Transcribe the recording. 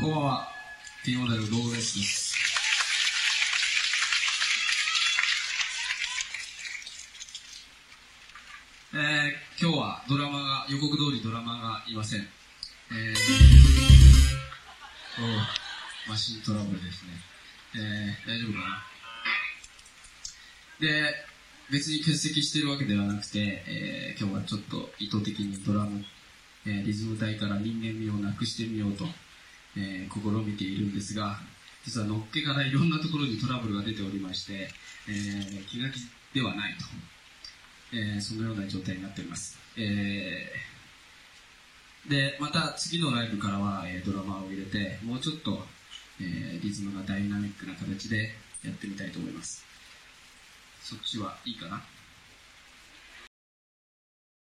こんばんは。金曜大の動画です。えー、今日はドラマが、予告通りドラマがいません。えー、マシントラブルですね。えー、大丈夫かな？で、別に欠席してるわけではなくて、えー、今日はちょっと意図的にドラム、えー、リズム体から人間味をなくしてみようと、えー、試みているんですが、実はのっけからいろんなところにトラブルが出ておりまして、えー、気が気ではないと、えー、そのような状態になっております。えー、で、また次のライブからは、え、ドラマを入れて、もうちょっと、え、リズムがダイナミックな形でやってみたいと思います。そっちはいいかな？